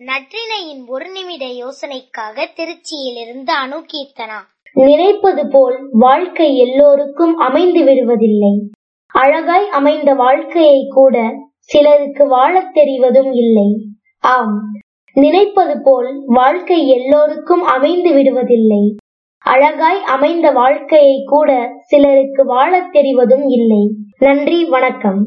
நற்றினையின் ஒரு நிமிட யோசனைக்காக திருச்சியிலிருந்து அணு கீர்த்தனா நினைப்பது போல் வாழ்க்கை எல்லோருக்கும் அமைந்து விடுவதில்லை. அழகாய் அமைந்த வாழ்க்கையை கூட சிலருக்கு வாழத் தெரிவதும் இல்லை. ஆம். நினைப்பது போல் வாழ்க்கை எல்லோருக்கும் அமைந்து விடுவதில்லை. அழகாய் அமைந்த வாழ்க்கையை கூட சிலருக்கு வாழத் தெரிவதும் இல்லை. நன்றி வணக்கம்.